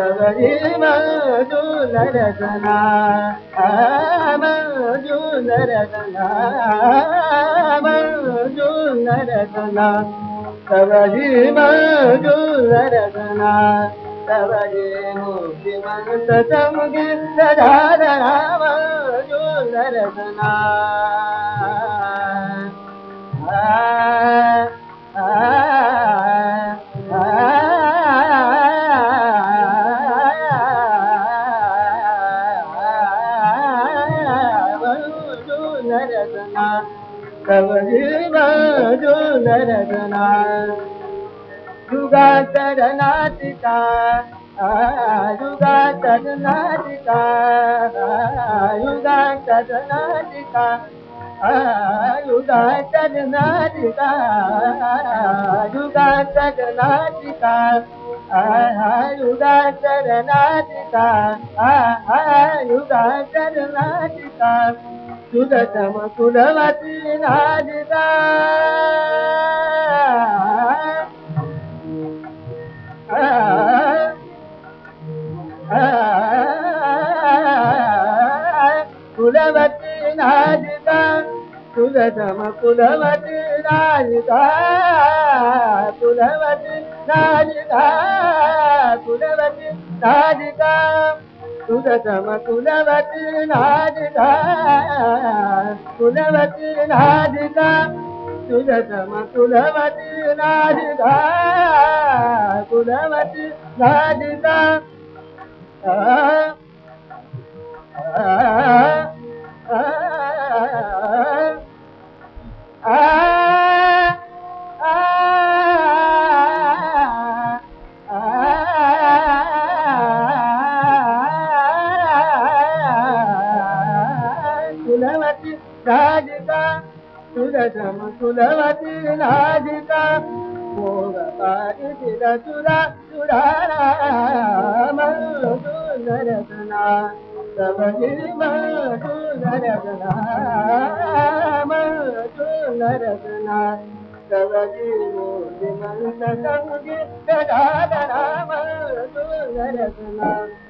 कवरी झूलर झूलर झूलर कव जीर कवे सतमी सामा झूलर नरगना कवजी बाजो नरगना युगातर नाटिका युगातर युगा युगातर नाटिका युगातर नाटिका युगातर नाटिका आ युगा युगाचर సుదతమ కులవతి నాదిత కులవతి నాదిత సుదతమ కులవతి నాదిత కులవతి నాదిత కులవతి నాదిత సుగతమ కులవతి నాదిత కులవతి నాదిత సుగతమ కులవతి నాదిత కులవతి నాదిత ఆ राता तुर सूलवी नाधा तूं नर सभिमल तूं न राम तूं नर सभु मलाम तूं न र